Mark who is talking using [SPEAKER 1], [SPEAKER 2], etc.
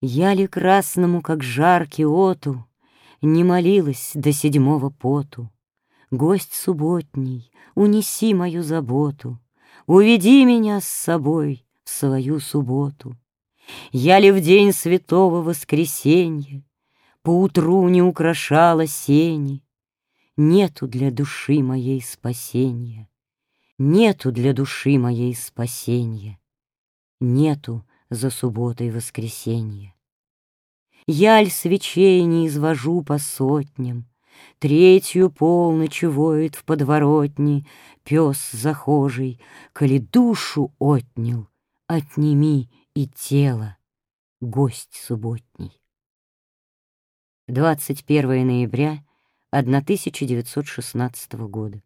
[SPEAKER 1] Я ли красному, как жар киоту, Не молилась до седьмого поту? Гость субботний, унеси мою заботу, Уведи меня с собой в свою субботу. Я ли в день святого воскресенья Поутру не украшала сени? Нету для души моей спасения, Нету для души моей спасения, Нету за субботой воскресенье. Яль свечей не извожу по сотням, Третью полночь воет в подворотне Пес захожий, коли душу отнял, Отними и тело, гость субботний. 21 ноября 1916 года.